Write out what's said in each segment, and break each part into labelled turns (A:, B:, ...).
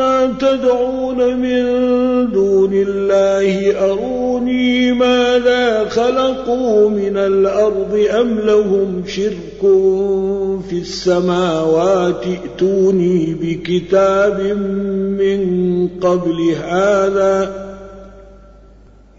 A: ما تدعون من دون الله أروني ماذا خلقوا من الأرض أم لهم شرك في السماوات ائتوني بكتاب من قبل هذا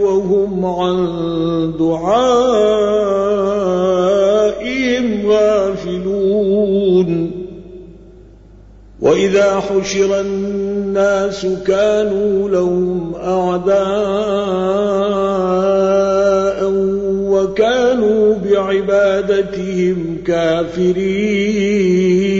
A: وهم عن دعائهم غافلون وإذا حشر الناس كانوا لهم أعداء وكانوا بعبادتهم كافرين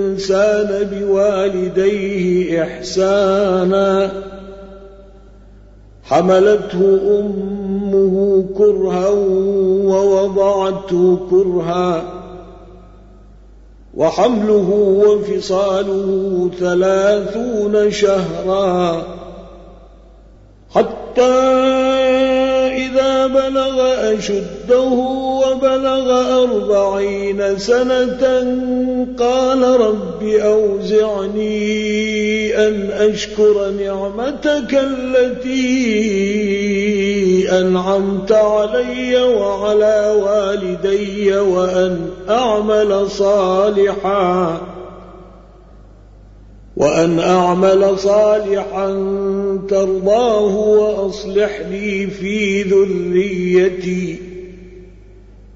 A: الإنسان بوالديه إحسانا حملته أمه كرها ووضعته كرها وحمله وانفصاله ثلاثون شهرا حتى إذا بلغ أشد نفسه وبلغ أربعين سنة قال رب أوزعني أن أشكر نعمتك التي أنعمت علي وعلى والدي وأن أعمل صالحاً وأن أعمل صالحا ترضاه وأصلح لي في ذريتي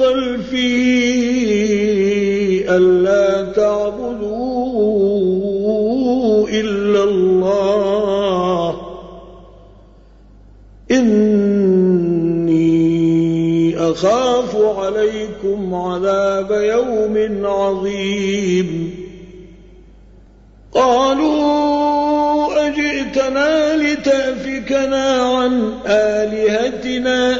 A: خلفي ألا تعبدوا إلا الله إني أخاف عليكم عذاب يوم عظيم قالوا أجئتنا لتأفكنا عن آلهتنا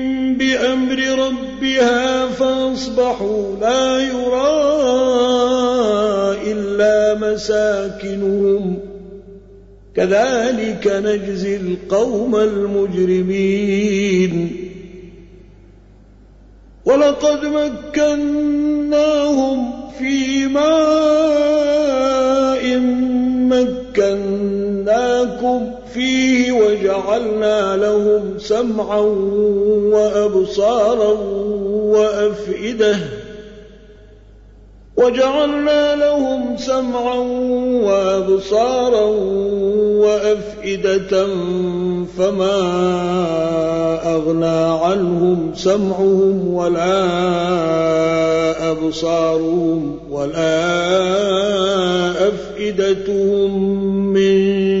A: بأمر ربها فأصبحوا لا يرى إلا مساكنهم كذلك نجزي القوم المجرمين ولقد مكناهم في ماء مكناكم فيه وجعلنا لهم سمعا وأبصارا وأفئدة وجعلنا لهم سمعا وأبصارا وأفئدة فما أغنى عنهم سمعهم ولا أبصارهم ولا أفئدتهم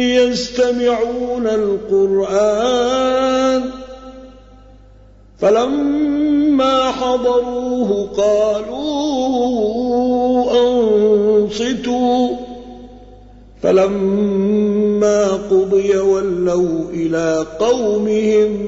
A: يستمعون القرآن فلما حضروه قالوا أنصتوا فلما قضي ولوا إلى قومهم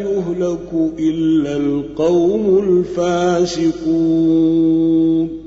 A: يهلك إلا القوم الفاسقون